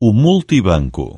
O multibanco.